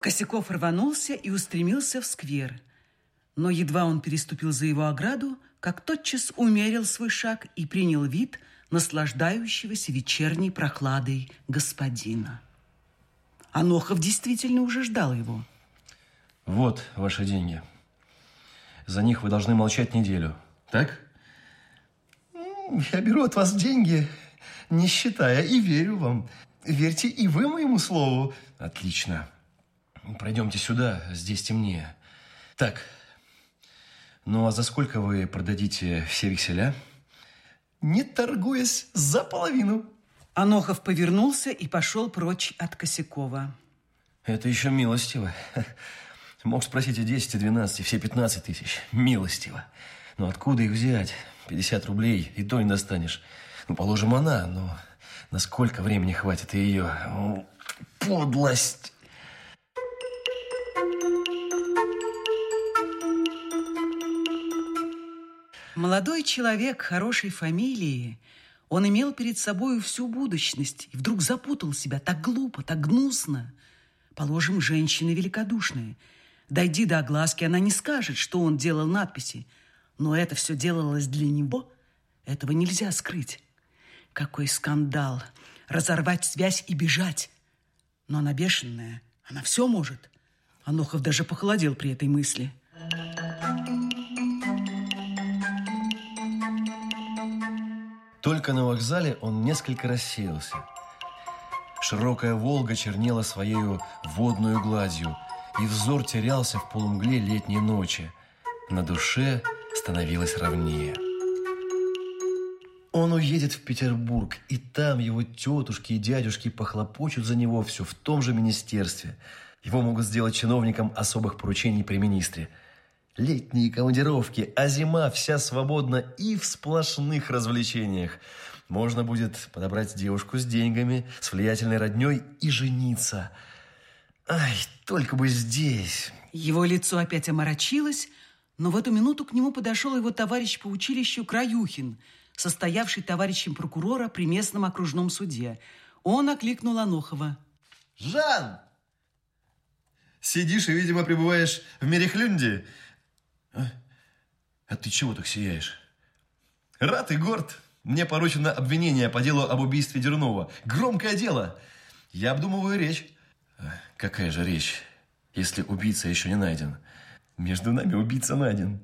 Косяков рванулся и устремился в сквер. Но едва он переступил за его ограду, как тотчас умерил свой шаг и принял вид наслаждающегося вечерней прохладой господина. Анохов действительно уже ждал его. Вот ваши деньги. За них вы должны молчать неделю. Так? Я беру от вас деньги, не считая, и верю вам. Верьте и вы моему слову. Отлично. Пройдемте сюда, здесь темнее. Так, ну а за сколько вы продадите все векселя? Не торгуясь за половину. Анохов повернулся и пошел прочь от Косякова. Это еще милостиво. Мог спросить и 10, и 12, и все 15 тысяч. Милостиво. Но откуда их взять? 50 рублей, и то не достанешь. Ну, положим, она, но на сколько времени хватит ее? Подлость! Молодой человек хорошей фамилии, он имел перед собой всю будущность и вдруг запутал себя так глупо, так гнусно. Положим, женщина великодушная. Дойди до огласки, она не скажет, что он делал надписи. Но это все делалось для него. Этого нельзя скрыть. Какой скандал! Разорвать связь и бежать. Но она бешеная, она все может. Анохов даже похолодел при этой мысли. Только на вокзале он несколько рассеялся. Широкая Волга чернела своей водную гладью, и взор терялся в полумгле летней ночи. На душе становилось ровнее. Он уедет в Петербург, и там его тетушки и дядюшки похлопочут за него все в том же министерстве. Его могут сделать чиновником особых поручений при министре – Летние командировки, а зима вся свободна и в сплошных развлечениях. Можно будет подобрать девушку с деньгами, с влиятельной родней и жениться. Ай, только бы здесь. Его лицо опять оморочилось, но в эту минуту к нему подошел его товарищ по училищу Краюхин, состоявший товарищем прокурора при местном окружном суде. Он окликнул Анохова. «Жан! Сидишь и, видимо, пребываешь в Мерехлюнде?» А? а ты чего так сияешь? Рад и горд. Мне поручено обвинение по делу об убийстве Дернова. Громкое дело. Я обдумываю речь. А, какая же речь, если убийца еще не найден? Между нами убийца найден.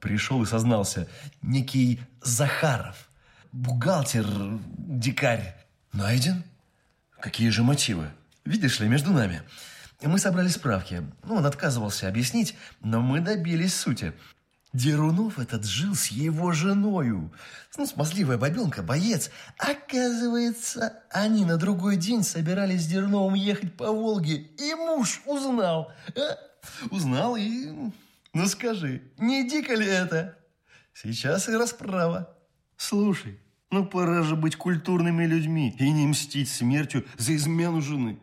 Пришел и сознался. Некий Захаров. Бухгалтер, дикарь. Найден? Какие же мотивы? Видишь ли, между нами... Мы собрали справки. Ну, он отказывался объяснить, но мы добились сути. Дерунов этот жил с его женою. Ну, смазливая бабенка, боец. Оказывается, они на другой день собирались с Дерновым ехать по Волге, и муж узнал. А? Узнал и... Ну, скажи, не дико ли это? Сейчас и расправа. Слушай, ну пора же быть культурными людьми и не мстить смертью за измену жены.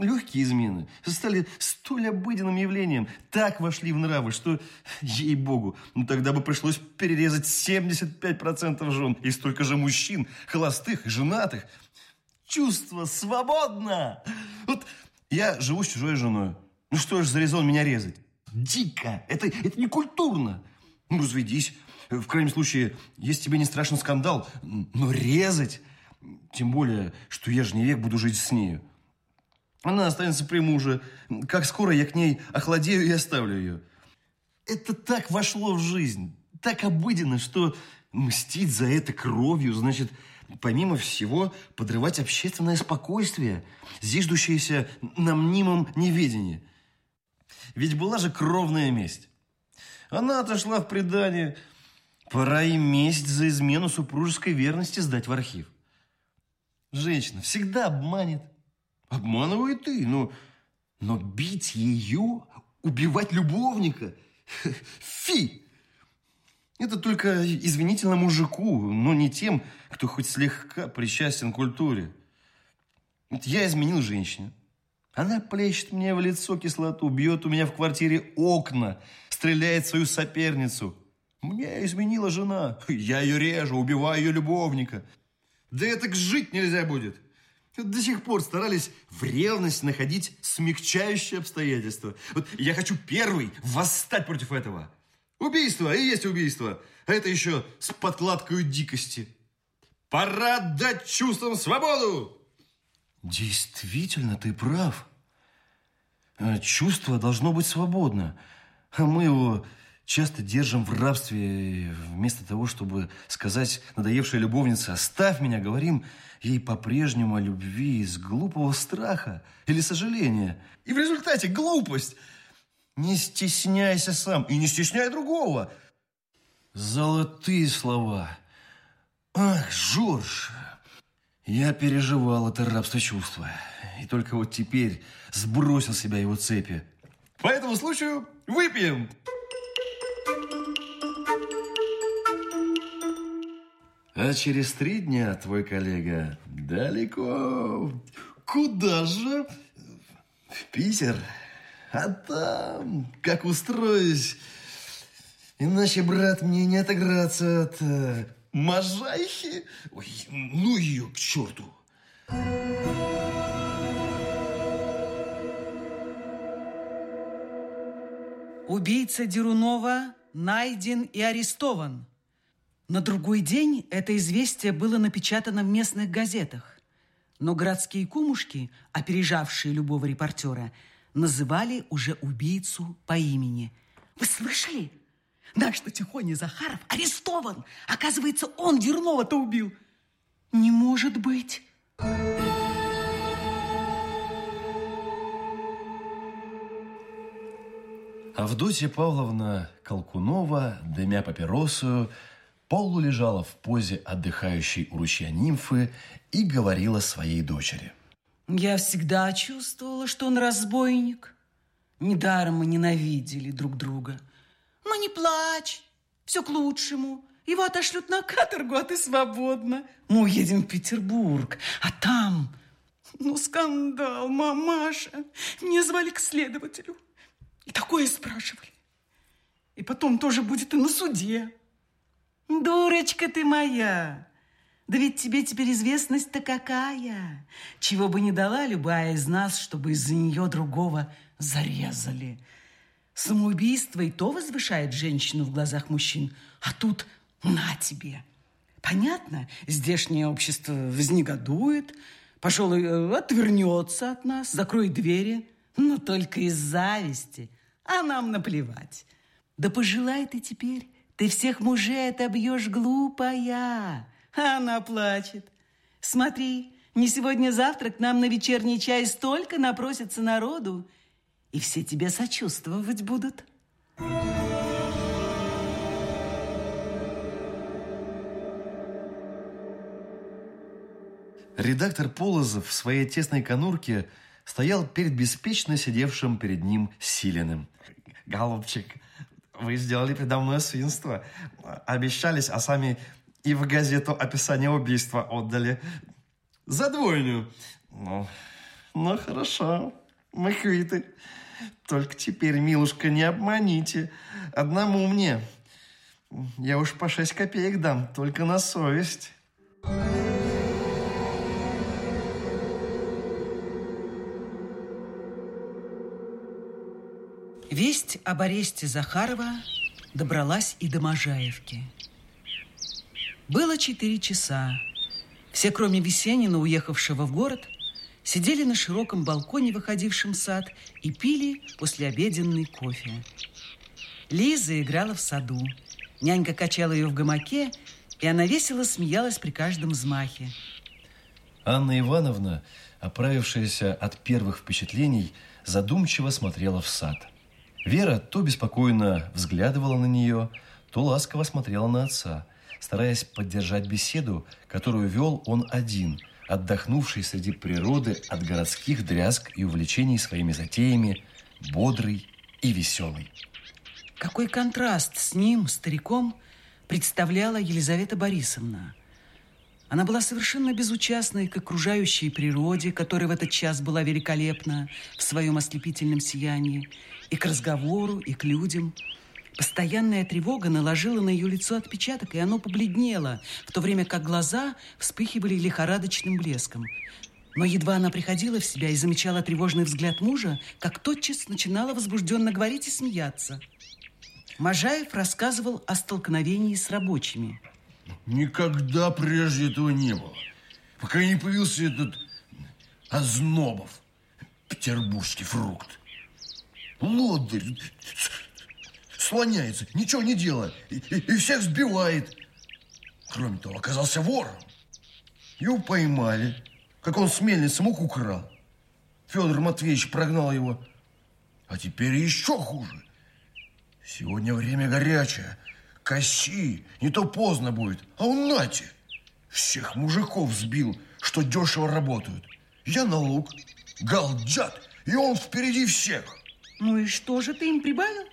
Легкие измены стали столь обыденным явлением, так вошли в нравы, что, ей-богу, ну тогда бы пришлось перерезать 75% жен и столько же мужчин, холостых и женатых. Чувство свободно! Вот я живу с чужой женой. Ну что ж за резон меня резать? Дико! Это, это не культурно. Ну, разведись. В крайнем случае, если тебе не страшен скандал, но резать... Тем более, что я же не век буду жить с нею. Она останется при муже. Как скоро я к ней охладею и оставлю ее. Это так вошло в жизнь, так обыденно, что мстить за это кровью, значит, помимо всего, подрывать общественное спокойствие, зиждущееся на мнимом неведении. Ведь была же кровная месть. Она отошла в предание. Пора и месть за измену супружеской верности сдать в архив. Женщина всегда обманет, Обманывай ты, но, но бить ее, убивать любовника, фи! Это только извинительно мужику, но не тем, кто хоть слегка причастен к культуре. Я изменил женщине. Она плещет мне в лицо кислоту, бьет у меня в квартире окна, стреляет свою соперницу. Мне изменила жена. Я ее режу, убиваю ее любовника. Да это жить нельзя будет. До сих пор старались в ревность находить смягчающие обстоятельства. Вот я хочу первый восстать против этого. Убийство и есть убийство. А это еще с подкладкой дикости. Пора дать чувствам свободу! Действительно, ты прав. Э, чувство должно быть свободно. А мы его часто держим в рабстве. Вместо того, чтобы сказать надоевшей любовнице «оставь меня», говорим ей по-прежнему о любви из глупого страха или сожаления. И в результате глупость. Не стесняйся сам и не стесняй другого. Золотые слова. Ах, Жорж, я переживал это рабство чувства. И только вот теперь сбросил себя его цепи. По этому случаю выпьем. А через три дня твой коллега далеко. Куда же? В Питер. А там, как устроюсь, иначе, брат, мне не отыграться от э, Можайхи? Ой, ну ее к черту. Убийца Дерунова найден и арестован. На другой день это известие было напечатано в местных газетах. Но городские кумушки, опережавшие любого репортера, называли уже убийцу по имени. Вы слышали? Наш-то Тихоня Захаров арестован. Оказывается, он Дернова-то убил. Не может быть. Авдотья Павловна Колкунова, дымя папиросу, полу лежала в позе отдыхающей у ручья нимфы и говорила своей дочери. Я всегда чувствовала, что он разбойник. Недаром мы ненавидели друг друга. Ну, не плачь, все к лучшему. Его отошлют на каторгу, а ты свободна. Мы уедем в Петербург, а там... Ну, скандал, мамаша. Меня звали к следователю. И такое спрашивали. И потом тоже будет и на суде. Дурочка ты моя. Да ведь тебе теперь известность-то какая. Чего бы не дала любая из нас, чтобы из-за нее другого зарезали. Самоубийство и то возвышает женщину в глазах мужчин, а тут на тебе. Понятно, здешнее общество вознегодует, пожалуй, отвернется от нас, закроет двери, но только из зависти, а нам наплевать. Да пожелай ты теперь, ты всех мужей отобьешь, глупая. А она плачет. Смотри, не сегодня-завтра к нам на вечерний чай столько напросится народу, и все тебе сочувствовать будут. Редактор Полозов в своей тесной конурке стоял перед беспечно сидевшим перед ним Силиным. «Голубчик, вы сделали передо мной свинство. Обещались, а сами и в газету описание убийства отдали. За двойню. Ну, ну хорошо, мы квиты. Только теперь, милушка, не обманите. Одному мне. Я уж по шесть копеек дам, только на совесть. Весть об аресте Захарова добралась и до Можаевки. Было четыре часа. Все, кроме Весенина, уехавшего в город, сидели на широком балконе, выходившем в сад, и пили послеобеденный кофе. Лиза играла в саду. Нянька качала ее в гамаке, и она весело смеялась при каждом взмахе. Анна Ивановна, оправившаяся от первых впечатлений, задумчиво смотрела в сад. Вера то беспокойно взглядывала на нее, то ласково смотрела на отца, стараясь поддержать беседу, которую вел он один – отдохнувший среди природы от городских дрязг и увлечений своими затеями, бодрый и веселый. Какой контраст с ним, стариком, представляла Елизавета Борисовна. Она была совершенно безучастной к окружающей природе, которая в этот час была великолепна в своем ослепительном сиянии, и к разговору, и к людям – Постоянная тревога наложила на ее лицо отпечаток, и оно побледнело, в то время как глаза вспыхивали лихорадочным блеском. Но едва она приходила в себя и замечала тревожный взгляд мужа, как тотчас начинала возбужденно говорить и смеяться. Можаев рассказывал о столкновении с рабочими. Никогда прежде этого не было. Пока не появился этот Ознобов, петербургский фрукт. Лодырь, слоняется, ничего не делает и, и, всех сбивает. Кроме того, оказался вором. Его поймали, как он с мельницы муку украл. Федор Матвеевич прогнал его. А теперь еще хуже. Сегодня время горячее. Коси, не то поздно будет. А он нате. Всех мужиков сбил, что дешево работают. Я на луг, галджат, и он впереди всех. Ну и что же ты им прибавил?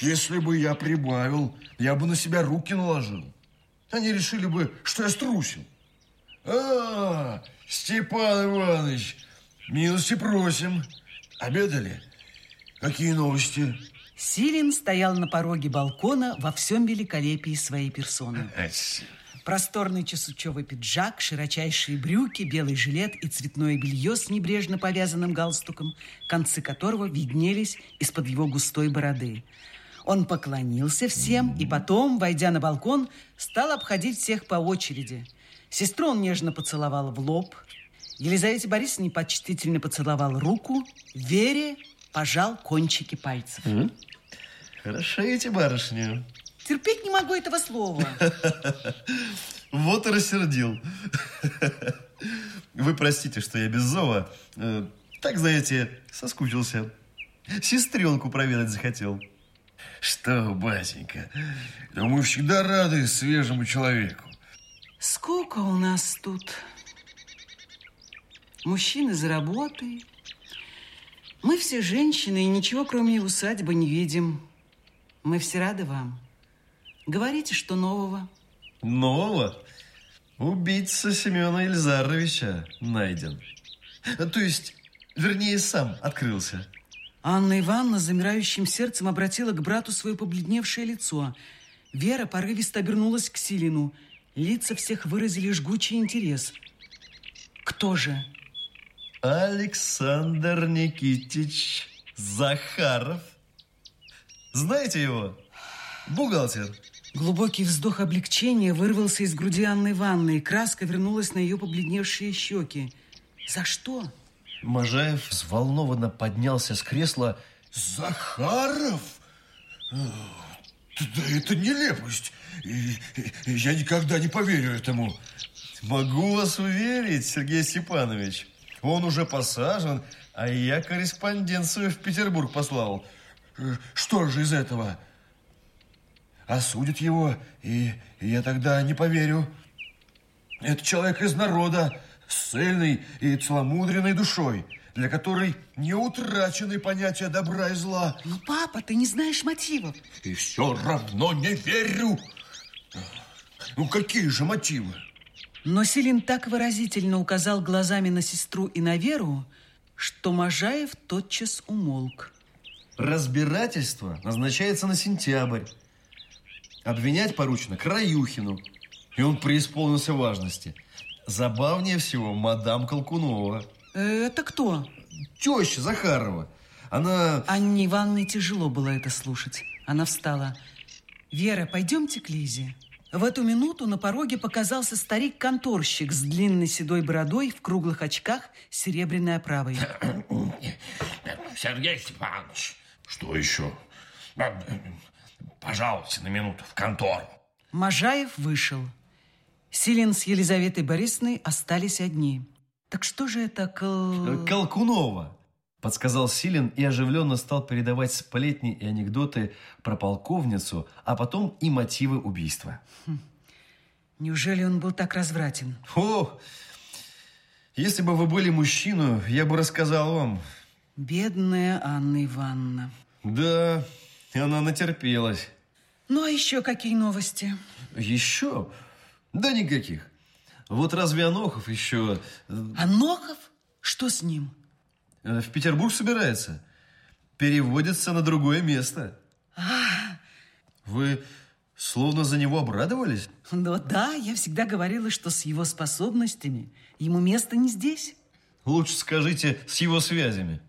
Если бы я прибавил, я бы на себя руки наложил. Они решили бы, что я струсил. А, Степан Иванович, милости просим. Обедали? Какие новости? Силин стоял на пороге балкона во всем великолепии своей персоны. Просторный чесучевый пиджак, широчайшие брюки, белый жилет и цветное белье с небрежно повязанным галстуком, концы которого виднелись из-под его густой бороды. Он поклонился всем и потом, войдя на балкон, стал обходить всех по очереди. Сестру он нежно поцеловал в лоб, Елизавете Борисовне почтительно поцеловал руку, Вере пожал кончики пальцев. Mm. Эти барышни. Терпеть не могу этого слова. Вот и рассердил. Вы простите, что я без зова. Э, так, знаете, соскучился. Сестренку проведать захотел. Что, батенька, да мы всегда рады свежему человеку. Сколько у нас тут? Мужчины за работой. Мы все женщины и ничего, кроме усадьбы, не видим. Мы все рады вам. Говорите, что нового? Нового? Убийца Семена Ильзаровича найден. То есть, вернее, сам открылся. Анна Ивановна замирающим сердцем обратила к брату свое побледневшее лицо. Вера порывисто обернулась к Силину. Лица всех выразили жгучий интерес. Кто же? Александр Никитич Захаров. Знаете его? Бухгалтер. Глубокий вздох облегчения вырвался из груди Анны Ивановны, и краска вернулась на ее побледневшие щеки. За что? Можаев взволнованно поднялся с кресла. Захаров? Да это нелепость. Я никогда не поверю этому. Могу вас уверить, Сергей Степанович. Он уже посажен, а я корреспонденцию в Петербург послал. Что же из этого? Осудят его, и, и я тогда не поверю. Это человек из народа, с цельной и целомудренной душой, для которой не утрачены понятия добра и зла. Ну, папа, ты не знаешь мотивов. И все равно не верю. Ну, какие же мотивы? Но Селин так выразительно указал глазами на сестру и на Веру, что Можаев тотчас умолк. Разбирательство назначается на сентябрь. Обвинять поручено Краюхину. И он преисполнился важности. Забавнее всего мадам Колкунова. Это кто? Теща Захарова. Она... Анне Ивановне тяжело было это слушать. Она встала. Вера, пойдемте к Лизе. В эту минуту на пороге показался старик-конторщик с длинной седой бородой в круглых очках с серебряной оправой. Сергей Степанович. Что еще? Пожалуйте на минуту в контору. Можаев вышел. Силин с Елизаветой Борисовной остались одни. Так что же это кол... Колкунова, подсказал Силин и оживленно стал передавать сплетни и анекдоты про полковницу, а потом и мотивы убийства. Хм. Неужели он был так развратен? О, если бы вы были мужчину, я бы рассказал вам. Бедная Анна Ивановна. Да, она натерпелась. Ну, а еще какие новости? Еще? Да никаких. Вот разве Анохов еще... Э, Анохов? Что с ним? Э, в Петербург собирается. Переводится на другое место. А, Вы Словно за него обрадовались. Но да, я всегда говорила, что с его способностями ему место не здесь. Лучше скажите, с его связями.